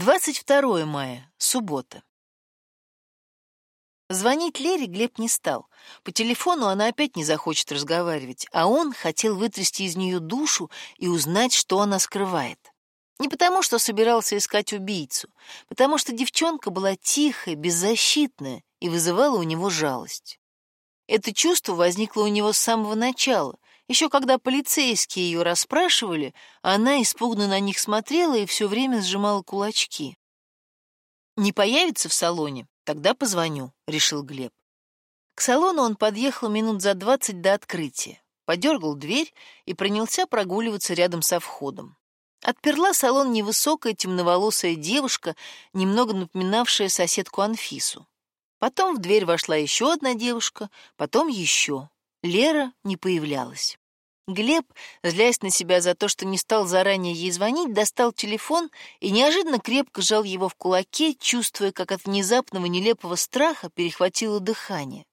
22 мая, суббота. Звонить Лере Глеб не стал. По телефону она опять не захочет разговаривать, а он хотел вытрясти из нее душу и узнать, что она скрывает. Не потому, что собирался искать убийцу, потому что девчонка была тихая, беззащитная и вызывала у него жалость. Это чувство возникло у него с самого начала, еще когда полицейские ее расспрашивали, она испуганно на них смотрела и все время сжимала кулачки. «Не появится в салоне? Тогда позвоню», — решил Глеб. К салону он подъехал минут за двадцать до открытия, подергал дверь и принялся прогуливаться рядом со входом. Отперла салон невысокая темноволосая девушка, немного напоминавшая соседку Анфису. Потом в дверь вошла еще одна девушка, потом еще. Лера не появлялась. Глеб, злясь на себя за то, что не стал заранее ей звонить, достал телефон и неожиданно крепко сжал его в кулаке, чувствуя, как от внезапного нелепого страха перехватило дыхание.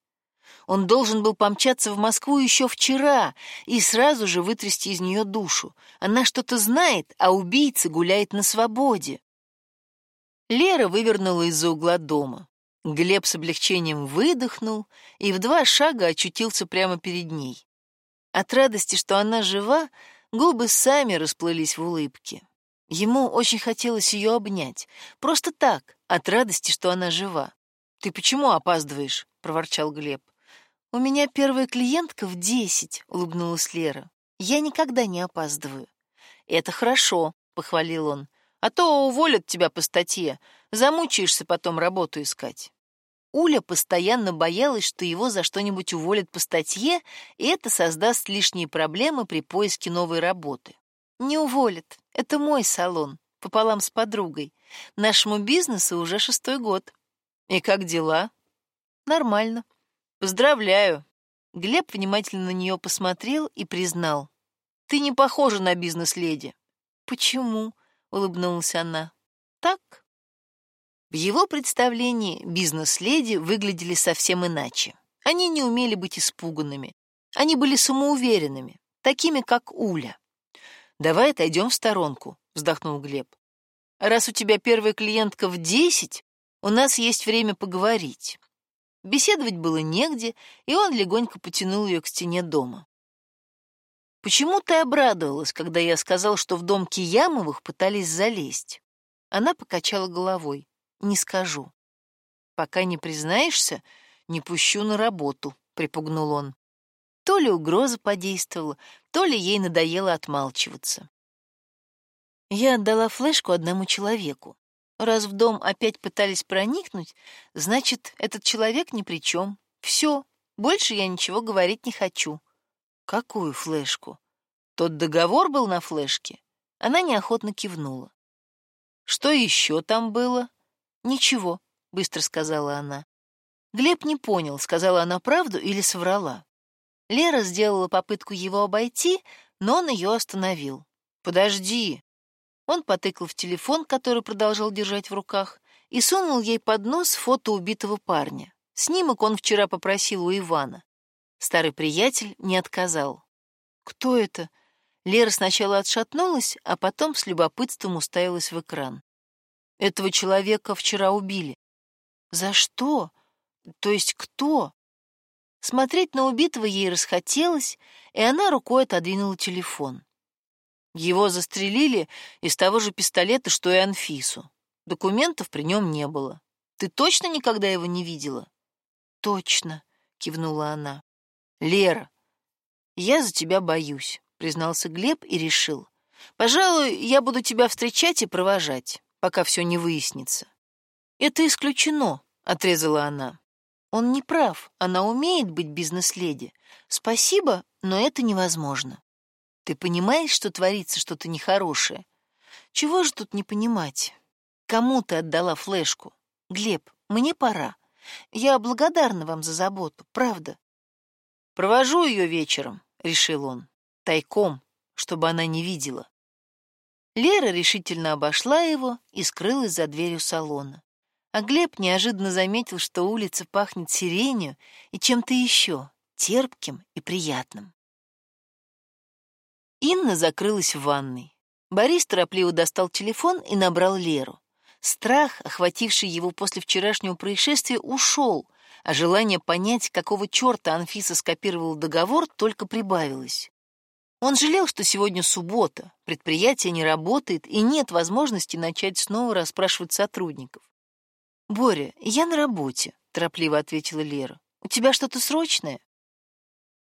Он должен был помчаться в Москву еще вчера и сразу же вытрясти из нее душу. Она что-то знает, а убийца гуляет на свободе. Лера вывернула из-за угла дома. Глеб с облегчением выдохнул и в два шага очутился прямо перед ней. От радости, что она жива, губы сами расплылись в улыбке. Ему очень хотелось ее обнять. Просто так, от радости, что она жива. «Ты почему опаздываешь?» — проворчал Глеб. «У меня первая клиентка в десять», — улыбнулась Лера. «Я никогда не опаздываю». «Это хорошо», — похвалил он. «А то уволят тебя по статье. Замучаешься потом работу искать». Уля постоянно боялась, что его за что-нибудь уволят по статье, и это создаст лишние проблемы при поиске новой работы. Не уволят. Это мой салон, пополам с подругой. Нашему бизнесу уже шестой год. И как дела? Нормально. Поздравляю. Глеб внимательно на нее посмотрел и признал. Ты не похожа на бизнес-леди. Почему? Улыбнулась она. Так, в его представлении бизнес-леди выглядели совсем иначе. Они не умели быть испуганными. Они были самоуверенными, такими, как Уля. «Давай отойдем в сторонку», — вздохнул Глеб. «Раз у тебя первая клиентка в десять, у нас есть время поговорить». Беседовать было негде, и он легонько потянул ее к стене дома. «Почему ты обрадовалась, когда я сказал, что в дом Киямовых пытались залезть?» Она покачала головой. Не скажу. Пока не признаешься, не пущу на работу, припугнул он. То ли угроза подействовала, то ли ей надоело отмалчиваться. Я отдала флешку одному человеку. Раз в дом опять пытались проникнуть, значит, этот человек ни при чем. Все, больше я ничего говорить не хочу. Какую флешку? Тот договор был на флешке? Она неохотно кивнула. Что еще там было? «Ничего», — быстро сказала она. Глеб не понял, сказала она правду или соврала. Лера сделала попытку его обойти, но он ее остановил. «Подожди». Он потыкал в телефон, который продолжал держать в руках, и сунул ей под нос фото убитого парня. Снимок он вчера попросил у Ивана. Старый приятель не отказал. «Кто это?» Лера сначала отшатнулась, а потом с любопытством уставилась в экран. Этого человека вчера убили. За что? То есть кто? Смотреть на убитого ей расхотелось, и она рукой отодвинула телефон. Его застрелили из того же пистолета, что и Анфису. Документов при нем не было. Ты точно никогда его не видела? Точно, кивнула она. Лера, я за тебя боюсь, признался Глеб и решил. Пожалуй, я буду тебя встречать и провожать пока все не выяснится. Это исключено, отрезала она. Он не прав, она умеет быть бизнес-леди. Спасибо, но это невозможно. Ты понимаешь, что творится что-то нехорошее? Чего же тут не понимать? Кому ты отдала флешку? Глеб, мне пора. Я благодарна вам за заботу, правда. Провожу ее вечером, решил он, тайком, чтобы она не видела. Лера решительно обошла его и скрылась за дверью салона. А Глеб неожиданно заметил, что улица пахнет сиренью и чем-то еще, терпким и приятным. Инна закрылась в ванной. Борис торопливо достал телефон и набрал Леру. Страх, охвативший его после вчерашнего происшествия, ушел, а желание понять, какого черта Анфиса скопировала договор, только прибавилось. Он жалел, что сегодня суббота, предприятие не работает и нет возможности начать снова расспрашивать сотрудников. «Боря, я на работе», — торопливо ответила Лера. «У тебя что-то срочное?»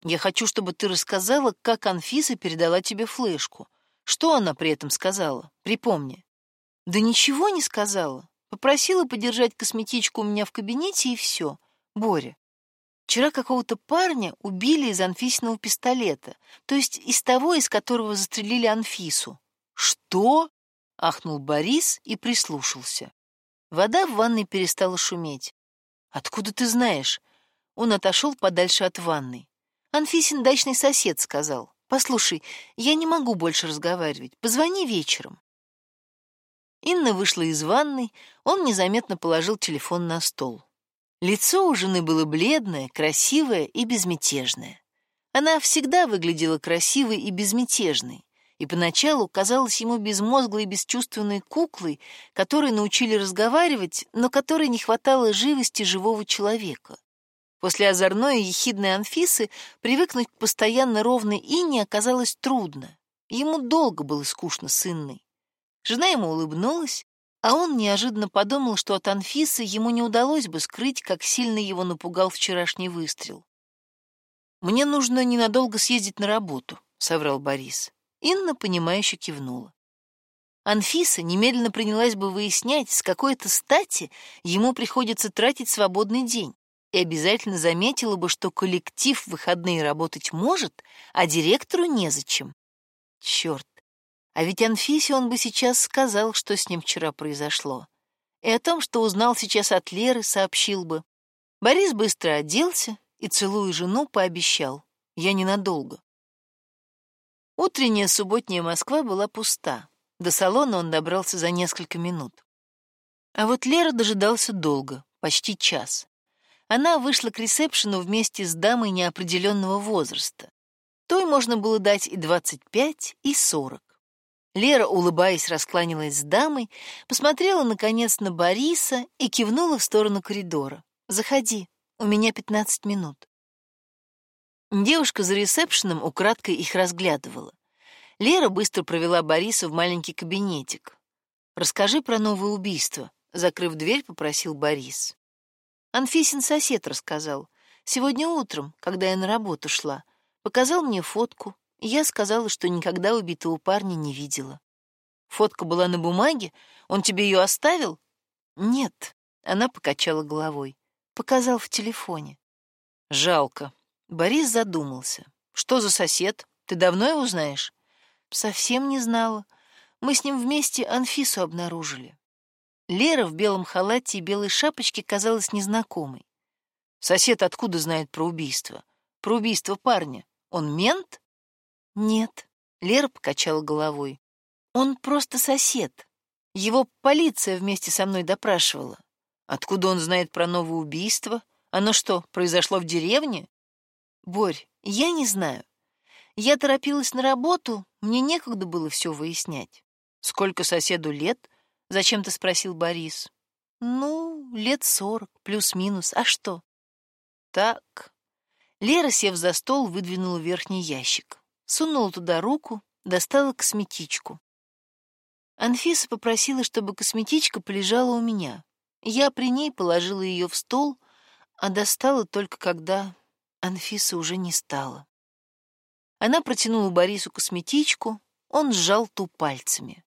«Я хочу, чтобы ты рассказала, как Анфиса передала тебе флешку. Что она при этом сказала? Припомни». «Да ничего не сказала. Попросила подержать косметичку у меня в кабинете, и все. Боря, вчера какого-то парня убили из Анфисиного пистолета, то есть из того, из которого застрелили Анфису». «Что?» — ахнул Борис и прислушался. Вода в ванной перестала шуметь. «Откуда ты знаешь?» Он отошел подальше от ванной. Анфисин дачный сосед сказал. «Послушай, я не могу больше разговаривать. Позвони вечером». Инна вышла из ванной, он незаметно положил телефон на стол. Лицо у жены было бледное, красивое и безмятежное. Она всегда выглядела красивой и безмятежной, и поначалу казалась ему безмозглой и бесчувственной куклой, которой научили разговаривать, но которой не хватало живости живого человека. После озорной и ехидной Анфисы привыкнуть к постоянно ровной Инне оказалось трудно. Ему долго было скучно с Инной. Жена ему улыбнулась, а он неожиданно подумал, что от Анфисы ему не удалось бы скрыть, как сильно его напугал вчерашний выстрел. «Мне нужно ненадолго съездить на работу», — соврал Борис. Инна, понимающе кивнула. Анфиса немедленно принялась бы выяснять, с какой-то стати ему приходится тратить свободный день, и обязательно заметила бы, что коллектив в выходные работать может, а директору незачем. Черт, а ведь Анфисе он бы сейчас сказал, что с ним вчера произошло. И о том, что узнал сейчас от Леры, сообщил бы. Борис быстро оделся и, целуя жену, пообещал. Я ненадолго. Утренняя субботняя Москва была пуста. До салона он добрался за несколько минут. А вот Лера дожидался долго, почти час. Она вышла к ресепшену вместе с дамой неопределенного возраста. Той можно было дать и 25, и 40. Лера, улыбаясь, раскланялась с дамой, посмотрела, наконец, на Бориса и кивнула в сторону коридора. «Заходи, у меня пятнадцать минут». Девушка за ресепшеном украдкой их разглядывала. Лера быстро провела Бориса в маленький кабинетик. «Расскажи про новое убийство», — закрыв дверь, попросил Борис. Анфисин сосед рассказал. Сегодня утром, когда я на работу шла, показал мне фотку, я сказала, что никогда убитого парня не видела. Фотка была на бумаге? Он тебе ее оставил? Нет, она покачала головой. Показал в телефоне. Жалко. Борис задумался. Что за сосед? Ты давно его знаешь? Совсем не знала. Мы с ним вместе Анфису обнаружили. Лера в белом халате и белой шапочке казалась незнакомой. Сосед откуда знает про убийство? Про убийство парня. Он мент? Нет, Лера покачала головой. Он просто сосед. Его полиция вместе со мной допрашивала. Откуда он знает про новое убийство? Оно что, произошло в деревне? Борь, я не знаю. Я торопилась на работу, мне некогда было все выяснять. Сколько соседу лет? Зачем-то спросил Борис. Ну, лет сорок, плюс-минус. А что? Так. Лера, сев за стол, выдвинула верхний ящик сунула туда руку, достала косметичку. Анфиса попросила, чтобы косметичка полежала у меня. Я при ней положила ее в стол, а достала только когда Анфиса уже не стала. Она протянула Борису косметичку, он сжал ту пальцами.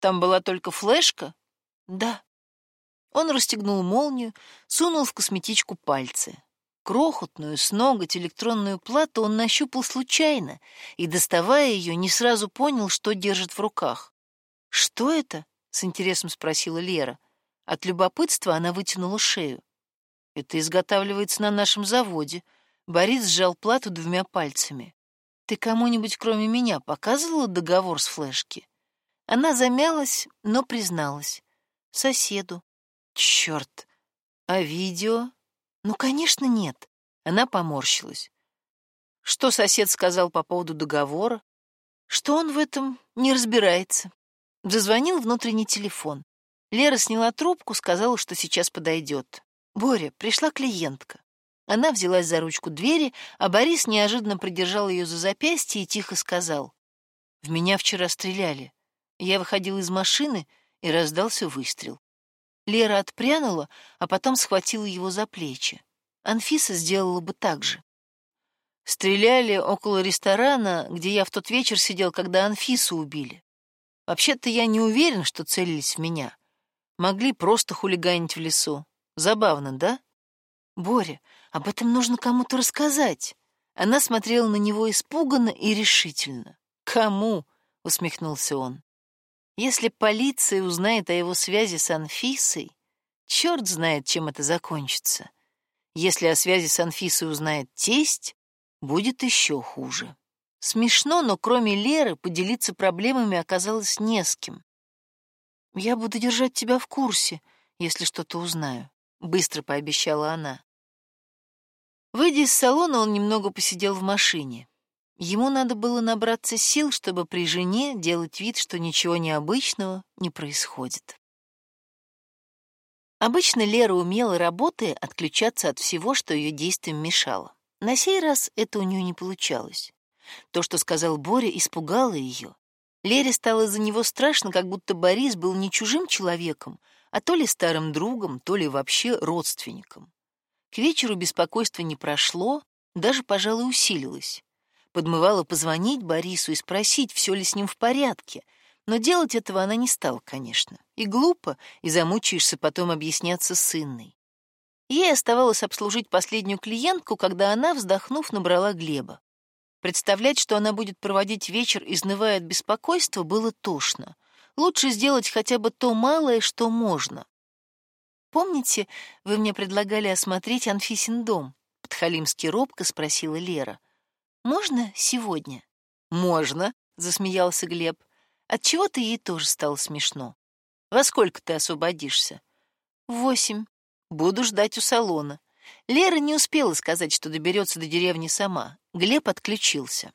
Там была только флешка? Да. Он расстегнул молнию, сунул в косметичку пальцы. Крохотную, с ноготь электронную плату он нащупал случайно и, доставая ее, не сразу понял, что держит в руках. «Что это?» — с интересом спросила Лера. От любопытства она вытянула шею. «Это изготавливается на нашем заводе». Борис сжал плату двумя пальцами. «Ты кому-нибудь, кроме меня, показывала договор с флешки?» Она замялась, но призналась. «Соседу». «Черт! А видео?» Ну, конечно, нет. Она поморщилась. Что сосед сказал по поводу договора? Что он в этом не разбирается. Зазвонил внутренний телефон. Лера сняла трубку, сказала, что сейчас подойдет. Боря, пришла клиентка. Она взялась за ручку двери, а Борис неожиданно придержал ее за запястье и тихо сказал. «В меня вчера стреляли. Я выходил из машины, и раздался выстрел. Лера отпрянула, а потом схватила его за плечи. Анфиса сделала бы так же. Стреляли около ресторана, где я в тот вечер сидел, когда Анфису убили. Вообще-то я не уверен, что целились в меня. Могли просто хулиганить в лесу. Забавно, да? Боря, об этом нужно кому-то рассказать. Она смотрела на него испуганно и решительно. Кому? усмехнулся он. Если полиция узнает о его связи с Анфисой, черт знает, чем это закончится. Если о связи с Анфисой узнает тесть, будет еще хуже. Смешно, но кроме Леры поделиться проблемами оказалось не с кем. «Я буду держать тебя в курсе, если что-то узнаю», — быстро пообещала она. Выйдя из салона, он немного посидел в машине. Ему надо было набраться сил, чтобы при жене делать вид, что ничего необычного не происходит. Обычно Лера умела, работая, отключаться от всего, что ее действиям мешало. На сей раз это у нее не получалось. То, что сказал Боря, испугало ее. Лере стало за него страшно, как будто Борис был не чужим человеком, а то ли старым другом, то ли вообще родственником. К вечеру беспокойство не прошло, даже, пожалуй, усилилось. Подмывала позвонить Борису и спросить, все ли с ним в порядке. Но делать этого она не стала, конечно. И глупо, и замучаешься потом объясняться с Инной. Ей оставалось обслужить последнюю клиентку, когда она, вздохнув, набрала Глеба. Представлять, что она будет проводить вечер, изнывая от беспокойства, было тошно. Лучше сделать хотя бы то малое, что можно. «Помните, вы мне предлагали осмотреть Анфисин дом?» — подхалимски робко спросила Лера. Можно сегодня? Можно, засмеялся Глеб. От чего то ей тоже стало смешно. Во сколько ты освободишься? Восемь. Буду ждать у салона. Лера не успела сказать, что доберется до деревни сама. Глеб отключился.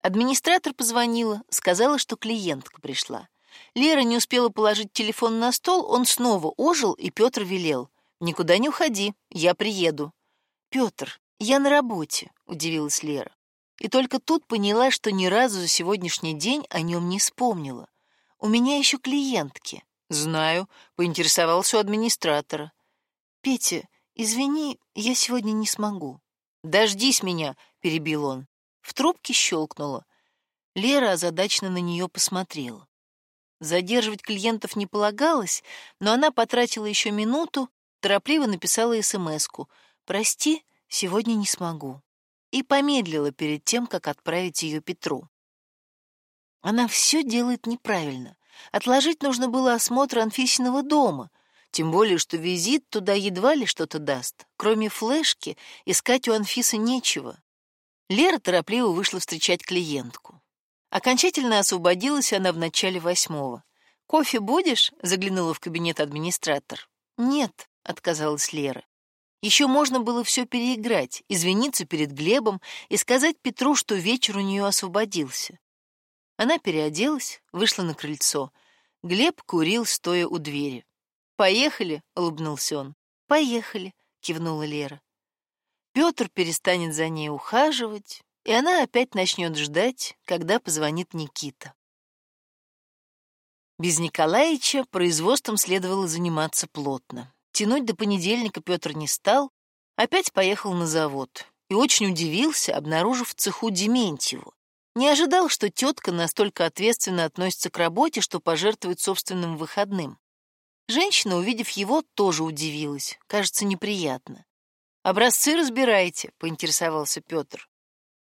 Администратор позвонила, сказала, что клиентка пришла. Лера не успела положить телефон на стол, он снова ожил, и Петр велел. «Никуда не уходи, я приеду». «Петр, «Я на работе», — удивилась Лера. И только тут поняла, что ни разу за сегодняшний день о нем не вспомнила. «У меня еще клиентки». «Знаю», — поинтересовался у администратора. «Петя, извини, я сегодня не смогу». «Дождись меня», — перебил он. В трубке щелкнуло. Лера озадаченно на нее посмотрела. Задерживать клиентов не полагалось, но она потратила еще минуту, торопливо написала СМС-ку. «Прости, Сегодня не смогу. И помедлила перед тем, как отправить ее Петру. Она все делает неправильно. Отложить нужно было осмотр Анфисиного дома, тем более, что визит туда едва ли что-то даст. Кроме флешки, искать у Анфисы нечего. Лера торопливо вышла встречать клиентку. Окончательно освободилась она в начале восьмого. «Кофе будешь?» — заглянула в кабинет администратор. «Нет», — отказалась Лера. Еще можно было все переиграть, извиниться перед Глебом и сказать Петру, что вечер у нее освободился. Она переоделась, вышла на крыльцо. Глеб курил, стоя у двери. «Поехали», — улыбнулся он. «Поехали», — кивнула Лера. Петр перестанет за ней ухаживать, и она опять начнет ждать, когда позвонит Никита. Без Николаевича производством следовало заниматься плотно. Тянуть до понедельника Петр не стал, опять поехал на завод и очень удивился, обнаружив в цеху Дементьеву. Не ожидал, что тетка настолько ответственно относится к работе, что пожертвует собственным выходным. Женщина, увидев его, тоже удивилась, кажется, неприятно. «Образцы разбирайте», — поинтересовался Петр.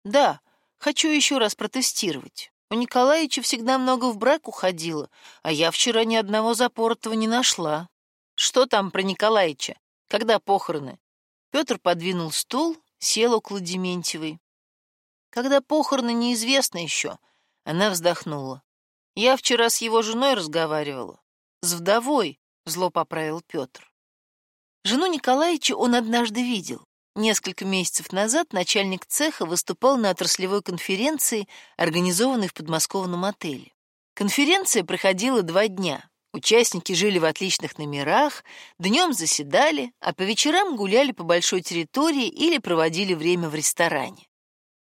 «Да, хочу еще раз протестировать. У Николаевича всегда много в брак уходило, а я вчера ни одного запоротого не нашла. Что там про Николаевича? Когда похороны? Петр подвинул стул, сел около Дементьевой. Когда похороны, неизвестно еще. Она вздохнула. Я вчера с его женой разговаривала. С вдовой, зло поправил Петр. Жену Николаевича он однажды видел. Несколько месяцев назад начальник цеха выступал на отраслевой конференции, организованной в подмосковном отеле. Конференция проходила два дня. Участники жили в отличных номерах, днем заседали, а по вечерам гуляли по большой территории или проводили время в ресторане.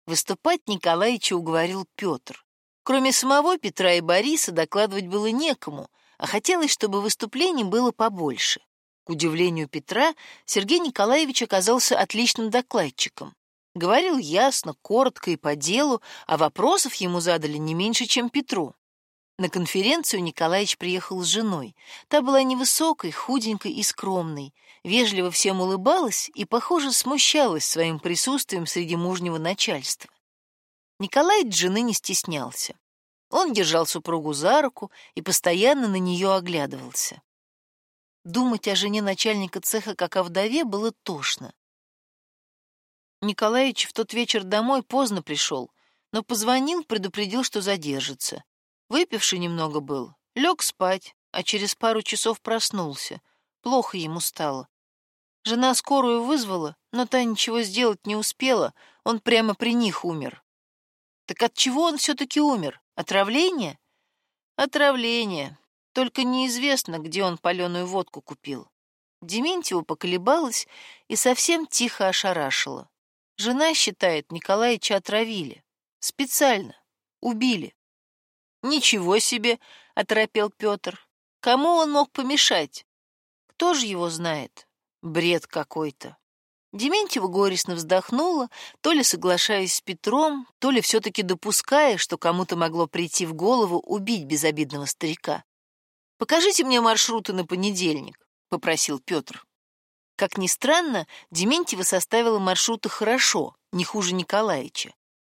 Выступать Николаевича уговорил Петр. Кроме самого Петра и Бориса докладывать было некому, а хотелось, чтобы выступлений было побольше. К удивлению Петра, Сергей Николаевич оказался отличным докладчиком. Говорил ясно, коротко и по делу, а вопросов ему задали не меньше, чем Петру. На конференцию Николаевич приехал с женой. Та была невысокой, худенькой и скромной, вежливо всем улыбалась и, похоже, смущалась своим присутствием среди мужнего начальства. Николаевич жены не стеснялся. Он держал супругу за руку и постоянно на нее оглядывался. Думать о жене начальника цеха как о вдове было тошно. Николаевич в тот вечер домой поздно пришел, но позвонил, предупредил, что задержится. Выпивший немного был, лег спать, а через пару часов проснулся. Плохо ему стало. Жена скорую вызвала, но та ничего сделать не успела, он прямо при них умер. Так от чего он все-таки умер? Отравление? Отравление. Только неизвестно, где он паленую водку купил. Дементьева поколебалась и совсем тихо ошарашила. Жена считает, Николаевича отравили. Специально. Убили. «Ничего себе!» — оторопел Петр. «Кому он мог помешать? Кто же его знает? Бред какой-то!» Дементьева горестно вздохнула, то ли соглашаясь с Петром, то ли все-таки допуская, что кому-то могло прийти в голову убить безобидного старика. «Покажите мне маршруты на понедельник», — попросил Петр. Как ни странно, Дементьева составила маршруты хорошо, не хуже Николаевича.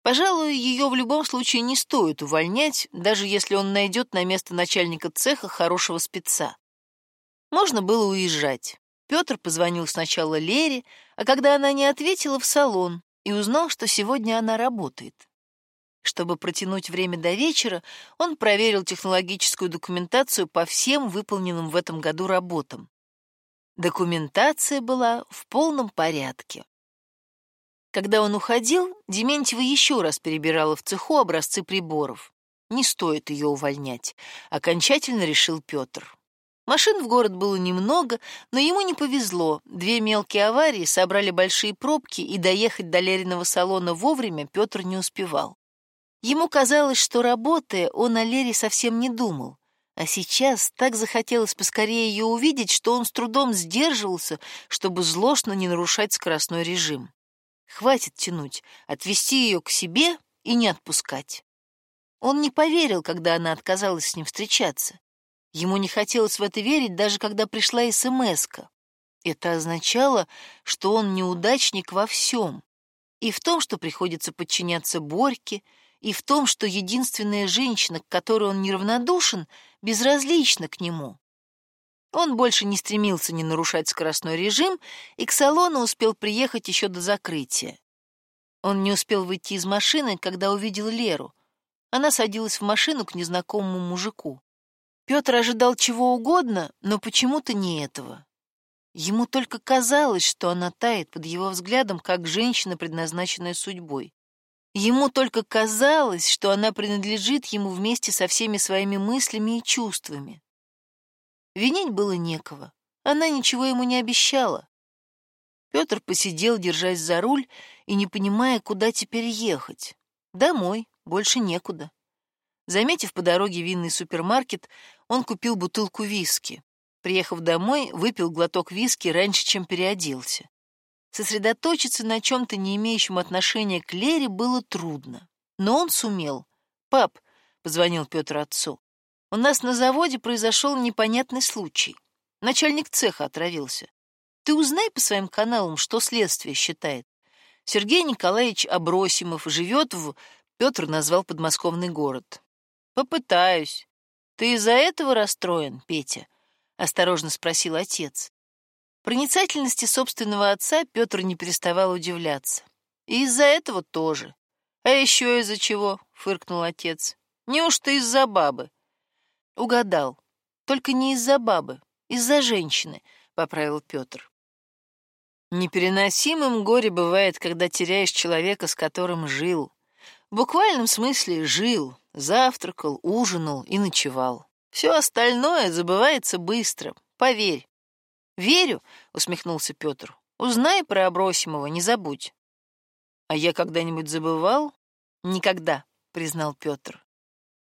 Пожалуй, ее в любом случае не стоит увольнять, даже если он найдет на место начальника цеха хорошего спеца. Можно было уезжать. Петр позвонил сначала Лере, а когда она не ответила, в салон и узнал, что сегодня она работает. Чтобы протянуть время до вечера, он проверил технологическую документацию по всем выполненным в этом году работам. Документация была в полном порядке. Когда он уходил, Дементьева еще раз перебирала в цеху образцы приборов. Не стоит ее увольнять, окончательно решил Петр. Машин в город было немного, но ему не повезло. Две мелкие аварии собрали большие пробки, и доехать до Лериного салона вовремя Петр не успевал. Ему казалось, что, работая, он о Лере совсем не думал. А сейчас так захотелось поскорее ее увидеть, что он с трудом сдерживался, чтобы злостно не нарушать скоростной режим. Хватит тянуть, отвести ее к себе и не отпускать. Он не поверил, когда она отказалась с ним встречаться. Ему не хотелось в это верить, даже когда пришла смс -ка. Это означало, что он неудачник во всем. И в том, что приходится подчиняться Борьке, и в том, что единственная женщина, к которой он неравнодушен, безразлична к нему. Он больше не стремился не нарушать скоростной режим и к салону успел приехать еще до закрытия. Он не успел выйти из машины, когда увидел Леру. Она садилась в машину к незнакомому мужику. Петр ожидал чего угодно, но почему-то не этого. Ему только казалось, что она тает под его взглядом, как женщина, предназначенная судьбой. Ему только казалось, что она принадлежит ему вместе со всеми своими мыслями и чувствами. Винить было некого. Она ничего ему не обещала. Петр посидел, держась за руль и не понимая, куда теперь ехать. Домой, больше некуда. Заметив по дороге винный супермаркет, он купил бутылку виски. Приехав домой, выпил глоток виски раньше, чем переоделся. Сосредоточиться на чем-то, не имеющем отношения к Лере, было трудно. Но он сумел. «Пап», — позвонил Петр отцу, у нас на заводе произошел непонятный случай. Начальник цеха отравился. Ты узнай по своим каналам, что следствие считает. Сергей Николаевич Абросимов живет в... Петр назвал подмосковный город. Попытаюсь. Ты из-за этого расстроен, Петя? Осторожно спросил отец. Проницательности собственного отца Петр не переставал удивляться. И из-за этого тоже. А еще из-за чего? Фыркнул отец. Неужто из-за бабы? Угадал. Только не из-за бабы, из-за женщины, поправил Петр. Непереносимым горе бывает, когда теряешь человека, с которым жил. В буквальном смысле жил, завтракал, ужинал и ночевал. Все остальное забывается быстро, поверь. Верю, усмехнулся Петр. Узнай про Абросимова, не забудь. А я когда-нибудь забывал? Никогда, признал Петр.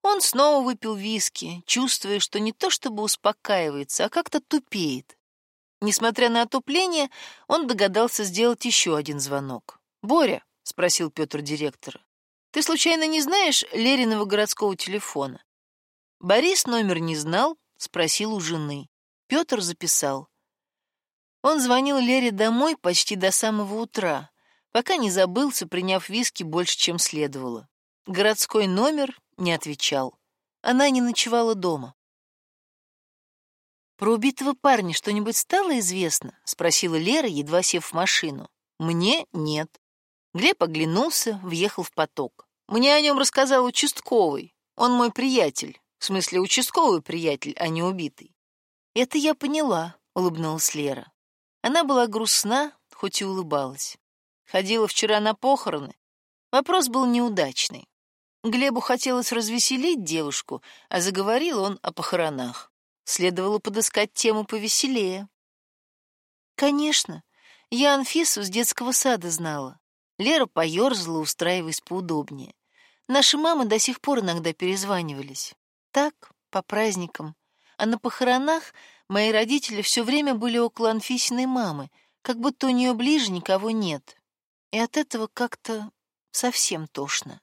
Он снова выпил виски, чувствуя, что не то чтобы успокаивается, а как-то тупеет. Несмотря на отупление, он догадался сделать еще один звонок. «Боря», — спросил Петр директора, — «ты случайно не знаешь Лериного городского телефона?» Борис номер не знал, спросил у жены. Петр записал. Он звонил Лере домой почти до самого утра, пока не забылся, приняв виски больше, чем следовало. Городской номер не отвечал. Она не ночевала дома. «Про убитого парня что-нибудь стало известно?» — спросила Лера, едва сев в машину. «Мне нет». Глеб оглянулся, въехал в поток. «Мне о нем рассказал участковый. Он мой приятель. В смысле, участковый приятель, а не убитый». «Это я поняла», — улыбнулась Лера. Она была грустна, хоть и улыбалась. Ходила вчера на похороны. Вопрос был неудачный. Глебу хотелось развеселить девушку, а заговорил он о похоронах. Следовало подыскать тему повеселее. Конечно, я Анфису с детского сада знала. Лера поерзала, устраиваясь поудобнее. Наши мамы до сих пор иногда перезванивались. Так, по праздникам. А на похоронах мои родители все время были около Анфисиной мамы, как будто у нее ближе никого нет. И от этого как-то совсем тошно.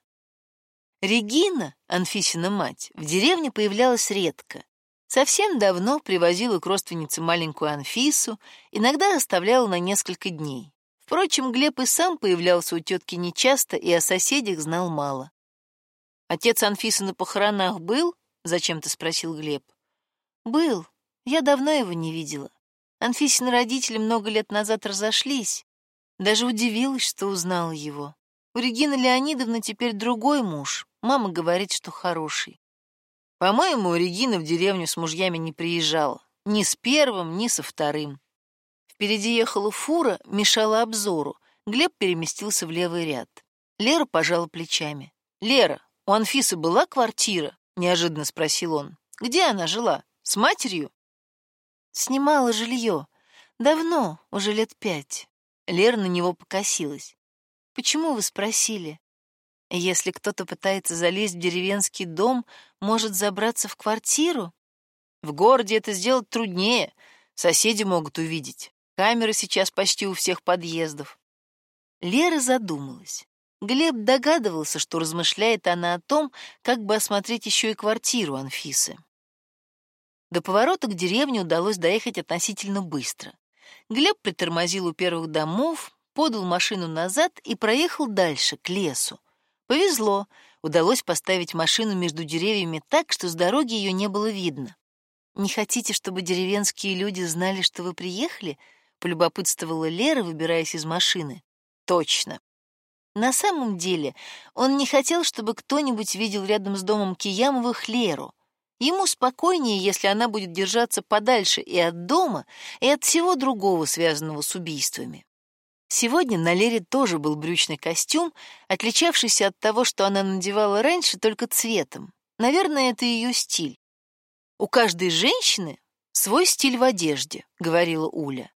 Регина, Анфисина мать, в деревне появлялась редко. Совсем давно привозила к родственнице маленькую Анфису, иногда оставляла на несколько дней. Впрочем, Глеб и сам появлялся у тетки нечасто и о соседях знал мало. «Отец Анфисы на похоронах был?» — зачем-то спросил Глеб. «Был. Я давно его не видела. Анфисины родители много лет назад разошлись. Даже удивилась, что узнала его. У Регины Леонидовны теперь другой муж, Мама говорит, что хороший. По-моему, Регина в деревню с мужьями не приезжала. Ни с первым, ни со вторым. Впереди ехала фура, мешала обзору. Глеб переместился в левый ряд. Лера пожала плечами. «Лера, у Анфисы была квартира?» — неожиданно спросил он. «Где она жила? С матерью?» «Снимала жилье. Давно, уже лет пять». Лера на него покосилась. «Почему вы спросили?» Если кто-то пытается залезть в деревенский дом, может забраться в квартиру? В городе это сделать труднее. Соседи могут увидеть. Камеры сейчас почти у всех подъездов. Лера задумалась. Глеб догадывался, что размышляет она о том, как бы осмотреть еще и квартиру Анфисы. До поворота к деревне удалось доехать относительно быстро. Глеб притормозил у первых домов, подал машину назад и проехал дальше, к лесу. Повезло, удалось поставить машину между деревьями так, что с дороги ее не было видно. «Не хотите, чтобы деревенские люди знали, что вы приехали?» — полюбопытствовала Лера, выбираясь из машины. «Точно». На самом деле он не хотел, чтобы кто-нибудь видел рядом с домом Киямовых Леру. Ему спокойнее, если она будет держаться подальше и от дома, и от всего другого, связанного с убийствами. Сегодня на Лере тоже был брючный костюм, отличавшийся от того, что она надевала раньше, только цветом. Наверное, это ее стиль. «У каждой женщины свой стиль в одежде», — говорила Уля.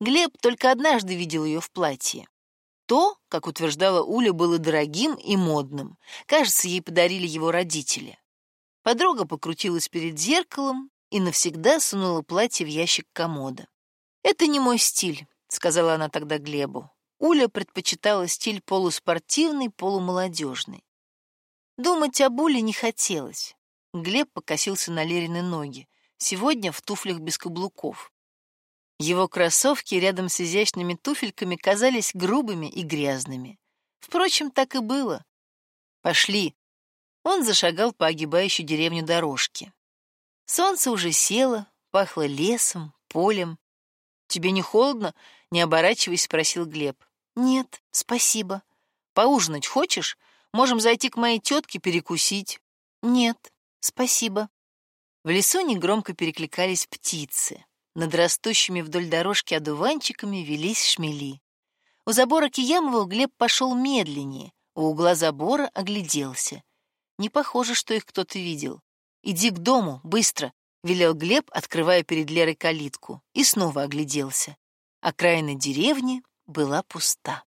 Глеб только однажды видел ее в платье. То, как утверждала Уля, было дорогим и модным. Кажется, ей подарили его родители. Подруга покрутилась перед зеркалом и навсегда сунула платье в ящик комода. «Это не мой стиль», — сказала она тогда Глебу. Уля предпочитала стиль полуспортивный, полумолодежный. Думать об Уле не хотелось. Глеб покосился на Лерины ноги. Сегодня в туфлях без каблуков. Его кроссовки рядом с изящными туфельками казались грубыми и грязными. Впрочем, так и было. «Пошли!» Он зашагал по огибающей деревню дорожке. Солнце уже село, пахло лесом, полем. «Тебе не холодно?» — не оборачиваясь, спросил Глеб. «Нет, спасибо. Поужинать хочешь? Можем зайти к моей тетке перекусить». «Нет, спасибо». В лесу негромко перекликались птицы. Над растущими вдоль дорожки одуванчиками велись шмели. У забора Киямова Глеб пошел медленнее, у угла забора огляделся. Не похоже, что их кто-то видел. иди к дому, быстро!» — велел Глеб, открывая перед Лерой калитку, и снова огляделся. Окраина деревни была пуста.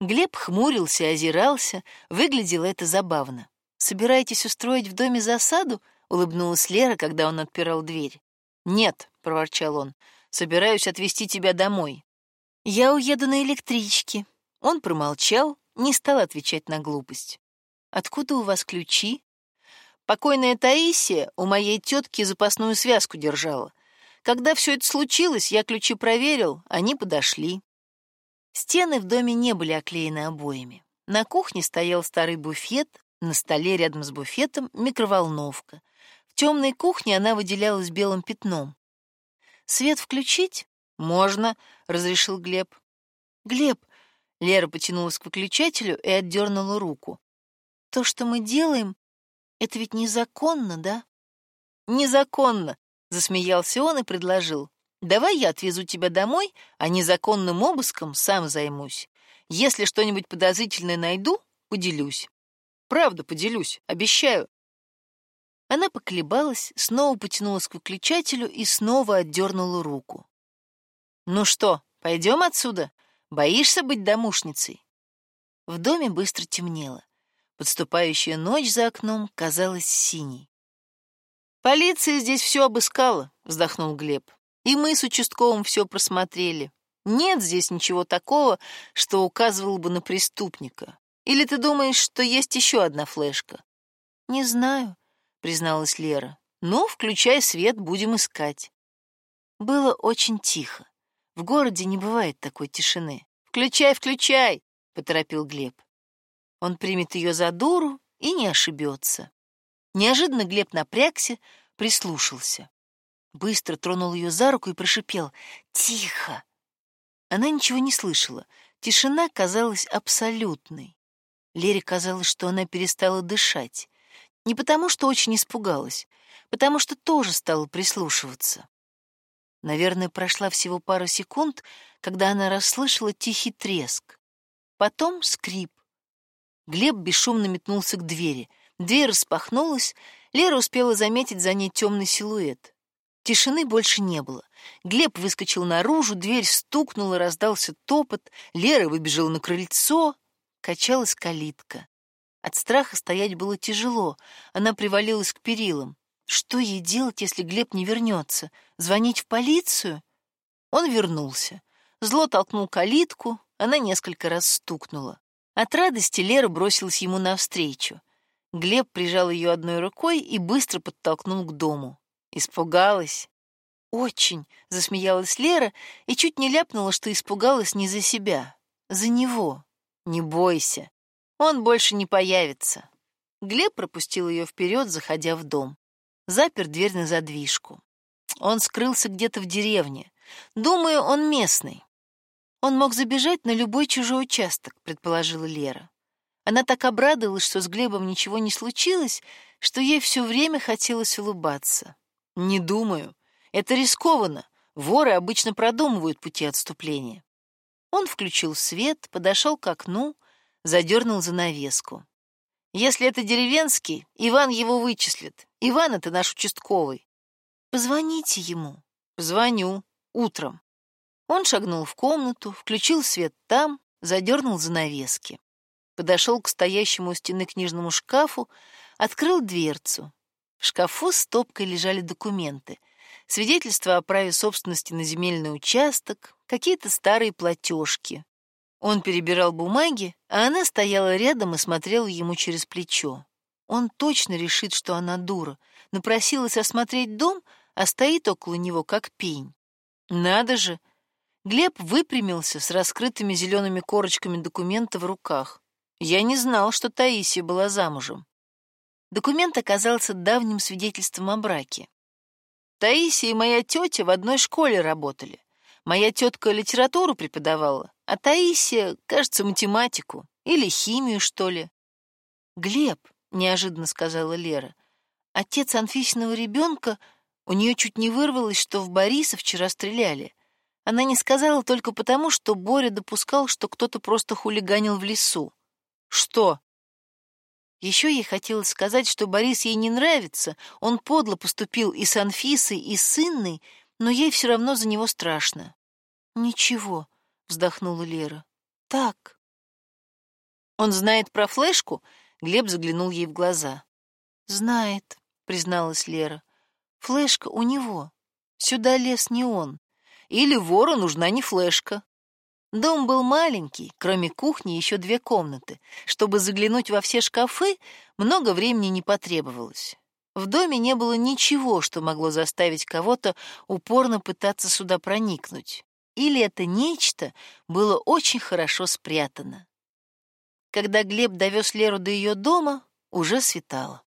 Глеб хмурился, озирался, выглядело это забавно. «Собираетесь устроить в доме засаду?» — улыбнулась Лера, когда он отпирал дверь. «Нет», — проворчал он, — «собираюсь отвезти тебя домой». «Я уеду на электричке». Он промолчал, не стал отвечать на глупость. «Откуда у вас ключи?» «Покойная Таисия у моей тетки запасную связку держала. Когда все это случилось, я ключи проверил, они подошли». Стены в доме не были оклеены обоями. На кухне стоял старый буфет, на столе рядом с буфетом микроволновка. В темной кухне она выделялась белым пятном. «Свет включить?» «Можно», — разрешил Глеб. «Глеб, Лера потянулась к выключателю и отдернула руку. «То, что мы делаем, это ведь незаконно, да?» «Незаконно», — засмеялся он и предложил. «Давай я отвезу тебя домой, а незаконным обыском сам займусь. Если что-нибудь подозрительное найду, поделюсь. Правда, поделюсь, обещаю». Она поколебалась, снова потянулась к выключателю и снова отдернула руку. «Ну что, пойдем отсюда?» Боишься быть домушницей?» В доме быстро темнело. Подступающая ночь за окном казалась синей. «Полиция здесь все обыскала», — вздохнул Глеб. «И мы с участковым все просмотрели. Нет здесь ничего такого, что указывало бы на преступника. Или ты думаешь, что есть еще одна флешка?» «Не знаю», — призналась Лера. «Ну, включай свет, будем искать». Было очень тихо. В городе не бывает такой тишины. «Включай, включай!» — поторопил Глеб. Он примет ее за дуру и не ошибется. Неожиданно Глеб напрягся, прислушался. Быстро тронул ее за руку и прошипел «Тихо!». Она ничего не слышала. Тишина казалась абсолютной. Лере казалось, что она перестала дышать. Не потому, что очень испугалась, потому что тоже стала прислушиваться. Наверное, прошла всего пара секунд, когда она расслышала тихий треск. Потом скрип. Глеб бесшумно метнулся к двери. Дверь распахнулась, Лера успела заметить за ней темный силуэт. Тишины больше не было. Глеб выскочил наружу, дверь стукнула, раздался топот, Лера выбежала на крыльцо, качалась калитка. От страха стоять было тяжело, она привалилась к перилам. Что ей делать, если Глеб не вернется? Звонить в полицию? Он вернулся. Зло толкнул калитку, она несколько раз стукнула. От радости Лера бросилась ему навстречу. Глеб прижал ее одной рукой и быстро подтолкнул к дому. Испугалась. «Очень», — засмеялась Лера и чуть не ляпнула, что испугалась не за себя, за него. «Не бойся, он больше не появится». Глеб пропустил ее вперед, заходя в дом запер дверь на задвижку. Он скрылся где-то в деревне. Думаю, он местный. Он мог забежать на любой чужой участок, предположила Лера. Она так обрадовалась, что с Глебом ничего не случилось, что ей все время хотелось улыбаться. Не думаю. Это рискованно. Воры обычно продумывают пути отступления. Он включил свет, подошел к окну, задернул занавеску. Если это деревенский, Иван его вычислит. Иван — это наш участковый. Позвоните ему. Звоню. Утром. Он шагнул в комнату, включил свет там, задернул занавески. Подошел к стоящему у стены книжному шкафу, открыл дверцу. В шкафу стопкой лежали документы. Свидетельство о праве собственности на земельный участок, какие-то старые платежки, он перебирал бумаги, а она стояла рядом и смотрела ему через плечо. Он точно решит, что она дура. Напросилась осмотреть дом, а стоит около него как пень. Надо же! Глеб выпрямился с раскрытыми зелеными корочками документа в руках. Я не знал, что Таисия была замужем. Документ оказался давним свидетельством о браке. Таисия и моя тетя в одной школе работали. Моя тетка литературу преподавала, а Таисия, кажется, математику или химию, что ли. «Глеб», — неожиданно сказала Лера, — «отец Анфисиного ребенка, у нее чуть не вырвалось, что в Бориса вчера стреляли. Она не сказала только потому, что Боря допускал, что кто-то просто хулиганил в лесу. Что? Еще ей хотелось сказать, что Борис ей не нравится, он подло поступил и с Анфисой, и с Инной, но ей все равно за него страшно. «Ничего», — вздохнула Лера. «Так». «Он знает про флешку?» — Глеб заглянул ей в глаза. «Знает», — призналась Лера. «Флешка у него. Сюда лез не он. Или вору нужна не флешка». Дом был маленький, кроме кухни еще две комнаты. Чтобы заглянуть во все шкафы, много времени не потребовалось. В доме не было ничего, что могло заставить кого-то упорно пытаться сюда проникнуть. Или это нечто было очень хорошо спрятано. Когда Глеб довез Леру до ее дома, уже светало.